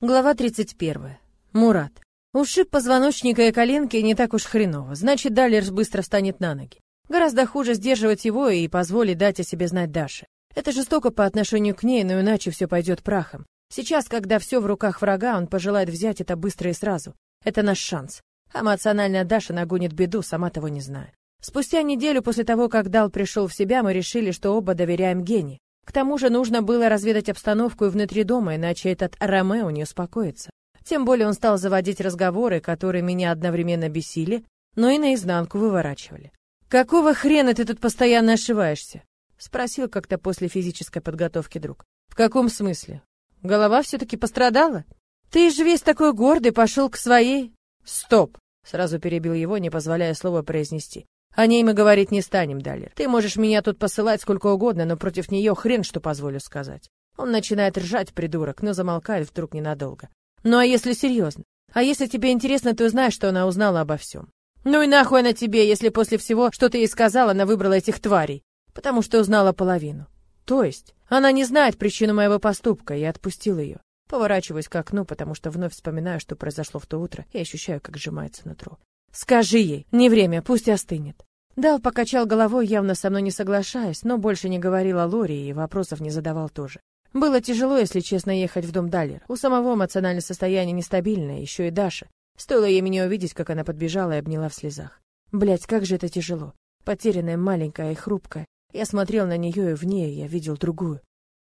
Глава 31. Мурат. Ушиб позвоночника и коленки не так уж хреново, значит, Даллерс быстро встанет на ноги. Гораздо хуже сдерживать его и позволить дать о себе знать Даше. Это жестоко по отношению к ней, но иначе все пойдет прахом. Сейчас, когда все в руках врага, он пожелает взять это быстро и сразу. Это наш шанс. Эмоциональная Даша нагонит беду, сама того не зная. Спустя неделю после того, как Дал пришел в себя, мы решили, что оба доверяем Гене. К тому же нужно было разведать обстановку и внутри дома, иначе этот Ромео не успокоится. Тем более он стал заводить разговоры, которые меня одновременно бесили, но и наизнанку выворачивали. «Какого хрена ты тут постоянно ошиваешься?» — спросил как-то после физической подготовки друг. «В каком смысле? Голова все-таки пострадала? Ты же весь такой гордый пошел к своей...» «Стоп!» — сразу перебил его, не позволяя слова произнести. О ней мы говорить не станем, Далер. Ты можешь меня тут посылать сколько угодно, но против нее хрен что позволю сказать. Он начинает ржать, придурок, но замолкает вдруг ненадолго. Ну а если серьезно? А если тебе интересно, то знаешь, что она узнала обо всем. Ну и нахуй она тебе, если после всего, что ты ей сказала, она выбрала этих тварей? Потому что узнала половину. То есть, она не знает причину моего поступка, я отпустил ее. Поворачиваюсь к окну, потому что вновь вспоминаю, что произошло в то утро, и ощущаю, как сжимается нутро. Скажи ей, не время, пусть остынет. Дал покачал головой, явно со мной не соглашаясь, но больше не говорил о Лоре и вопросов не задавал тоже. Было тяжело, если честно, ехать в дом Даллер. У самого эмоциональное состояние нестабильное, еще и Даша. Стоило ей меня увидеть, как она подбежала и обняла в слезах. Блять, как же это тяжело. Потерянная, маленькая и хрупкая. Я смотрел на нее, и в ней я видел другую.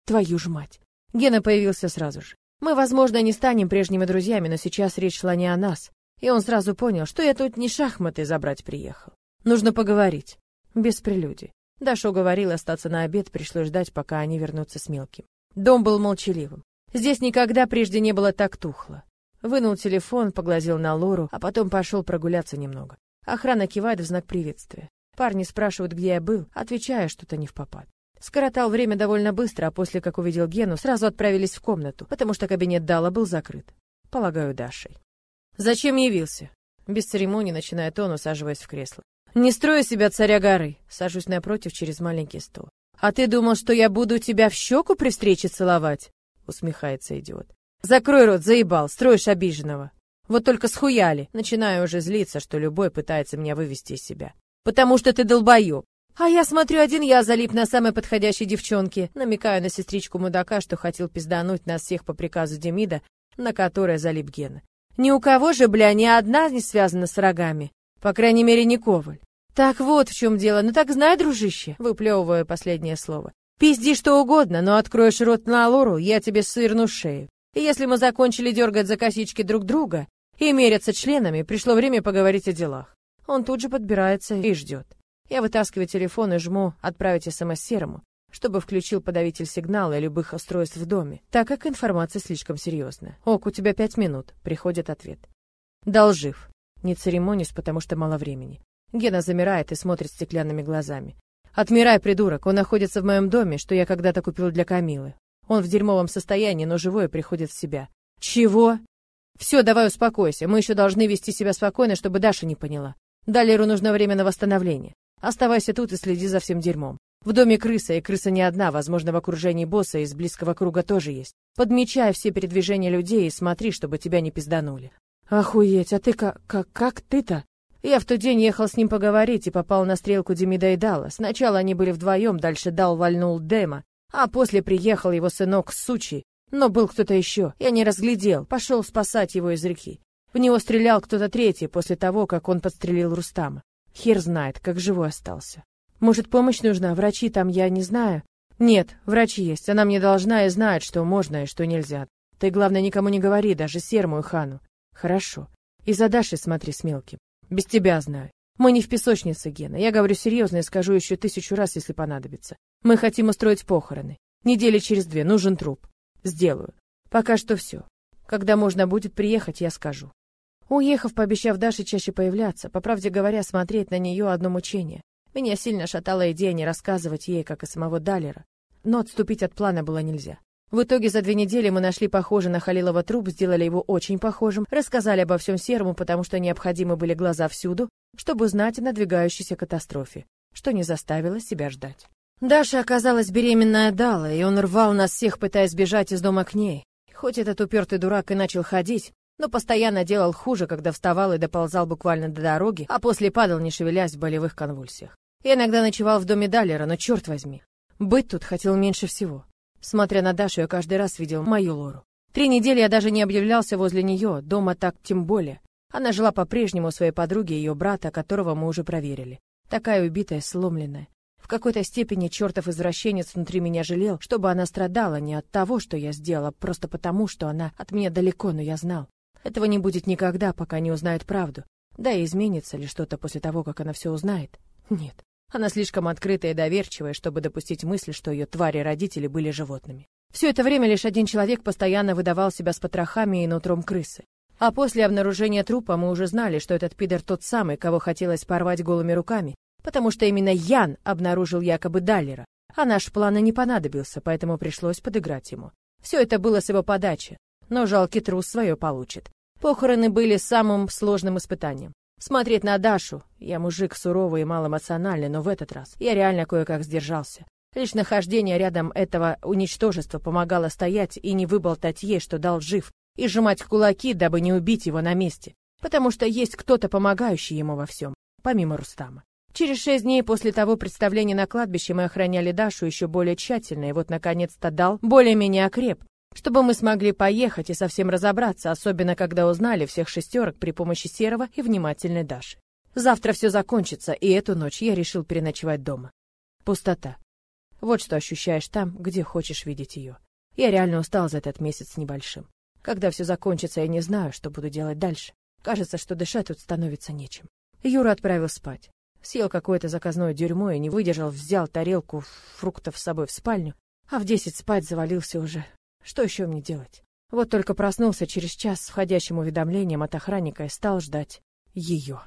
Твою ж мать. Гена появился сразу же. Мы, возможно, не станем прежними друзьями, но сейчас речь шла не о нас. И он сразу понял, что я тут не шахматы забрать приехал. Нужно поговорить. Без прелюдий. Даша уговорила остаться на обед, пришлось ждать, пока они вернутся с мелким. Дом был молчаливым. Здесь никогда прежде не было так тухло. Вынул телефон, поглазел на Лору, а потом пошел прогуляться немного. Охрана кивает в знак приветствия. Парни спрашивают, где я был, отвечая что-то не в попад. Скоротал время довольно быстро, а после, как увидел Гену, сразу отправились в комнату, потому что кабинет Дала был закрыт. Полагаю, Дашей. «Зачем явился?» Без церемонии начинает он, усаживаясь в кресло. Не строю себя царя горы. Сажусь напротив через маленький стол. А ты думал, что я буду тебя в щеку при встрече целовать? Усмехается идиот. Закрой рот, заебал, строишь обиженного. Вот только схуяли. Начинаю уже злиться, что любой пытается меня вывести из себя. Потому что ты долбоёб. А я смотрю, один я залип на самой подходящей девчонке, намекаю на сестричку мудака, что хотел пиздануть нас всех по приказу Демида, на которое залип Гена. Ни у кого же, бля, ни одна не связана с рогами. По крайней мере, не Коваль. Так вот в чем дело. Ну так знай, дружище, выплевывая последнее слово. Пизди что угодно, но откроешь рот на Лору, я тебе сверну шею. И если мы закончили дергать за косички друг друга и меряться членами, пришло время поговорить о делах. Он тут же подбирается и ждет. Я вытаскиваю телефон и жму «Отправить СМС Серому», чтобы включил подавитель сигнала любых устройств в доме, так как информация слишком серьезная. «Ок, у тебя пять минут», — приходит ответ. «Дал жив». Не церемонюсь, потому что мало времени. Гена замирает и смотрит стеклянными глазами. «Отмирай, придурок, он находится в моем доме, что я когда-то купил для Камилы. Он в дерьмовом состоянии, но живой приходит в себя». «Чего?» «Все, давай успокойся, мы еще должны вести себя спокойно, чтобы Даша не поняла. Далеру нужно время на восстановление. Оставайся тут и следи за всем дерьмом. В доме крыса, и крыса не одна, возможно, в окружении босса из близкого круга тоже есть. Подмечай все передвижения людей и смотри, чтобы тебя не пизданули». «Охуеть, а ты как... как, как ты-то?» Я в тот день ехал с ним поговорить и попал на стрелку Демида и Дала. Сначала они были вдвоем, дальше Дал вальнул Дема, а после приехал его сынок Сучи. Но был кто-то еще, я не разглядел, пошел спасать его из реки. В него стрелял кто-то третий после того, как он подстрелил Рустама. Хер знает, как живой остался. Может, помощь нужна? Врачи там я не знаю. Нет, врач есть. Она мне должна и знает, что можно и что нельзя. Ты, главное, никому не говори, даже Серму и Хану. Хорошо. И за Дашей смотри с мелким. Без тебя знаю. Мы не в песочнице, Гена. Я говорю серьезно и скажу еще тысячу раз, если понадобится. Мы хотим устроить похороны. Недели через две нужен труп. Сделаю. Пока что все. Когда можно будет приехать, я скажу. Уехав, пообещав Даше чаще появляться, по правде говоря, смотреть на нее одно мучение. Меня сильно шатала идея не рассказывать ей, как и самого Далера. Но отступить от плана было нельзя. В итоге за две недели мы нашли похожий на Халилова труп, сделали его очень похожим, рассказали обо всем Серому, потому что необходимы были глаза всюду, чтобы знать о надвигающейся катастрофе, что не заставило себя ждать. Даша оказалась беременная Дала, и он рвал нас всех, пытаясь бежать из дома к ней. Хоть этот упертый дурак и начал ходить, но постоянно делал хуже, когда вставал и доползал буквально до дороги, а после падал, не шевелясь в болевых конвульсиях. Я иногда ночевал в доме Даллера, но черт возьми, быть тут хотел меньше всего. Смотря на Дашу, я каждый раз видел мою Лору. Три недели я даже не объявлялся возле нее, дома так тем более. Она жила по-прежнему у своей подруги и ее брата, которого мы уже проверили. Такая убитая, сломленная. В какой-то степени чертов извращенец внутри меня жалел, чтобы она страдала не от того, что я сделала, просто потому, что она от меня далеко, но я знал. Этого не будет никогда, пока не узнает правду. Да и изменится ли что-то после того, как она все узнает? Нет. Она слишком открытая и доверчивая, чтобы допустить мысль, что ее твари-родители были животными. Все это время лишь один человек постоянно выдавал себя с потрохами и нутром крысы. А после обнаружения трупа мы уже знали, что этот пидор тот самый, кого хотелось порвать голыми руками, потому что именно Ян обнаружил якобы Даллера, а наш план и не понадобился, поэтому пришлось подыграть ему. Все это было с его подачи, но жалкий трус свое получит. Похороны были самым сложным испытанием. Смотреть на Дашу, я мужик суровый и малоэмоциональный, но в этот раз я реально кое-как сдержался. Лишь нахождение рядом этого уничтожества помогало стоять и не выболтать ей, что дал жив, и сжимать кулаки, дабы не убить его на месте, потому что есть кто-то, помогающий ему во всем, помимо Рустама. Через шесть дней после того представления на кладбище мы охраняли Дашу еще более тщательно, и вот наконец-то дал более-менее окреп, чтобы мы смогли поехать и совсем разобраться, особенно когда узнали всех шестерок при помощи Серого и внимательной Даши. Завтра все закончится, и эту ночь я решил переночевать дома. Пустота. Вот что ощущаешь там, где хочешь видеть ее. Я реально устал за этот месяц небольшим. Когда все закончится, я не знаю, что буду делать дальше. Кажется, что дышать тут становится нечем. Юра отправил спать. Съел какое-то заказное дерьмо и не выдержал, взял тарелку фруктов с собой в спальню, а в десять спать завалился уже. Что еще мне делать? Вот только проснулся через час с входящим уведомлением от охранника и стал ждать ее.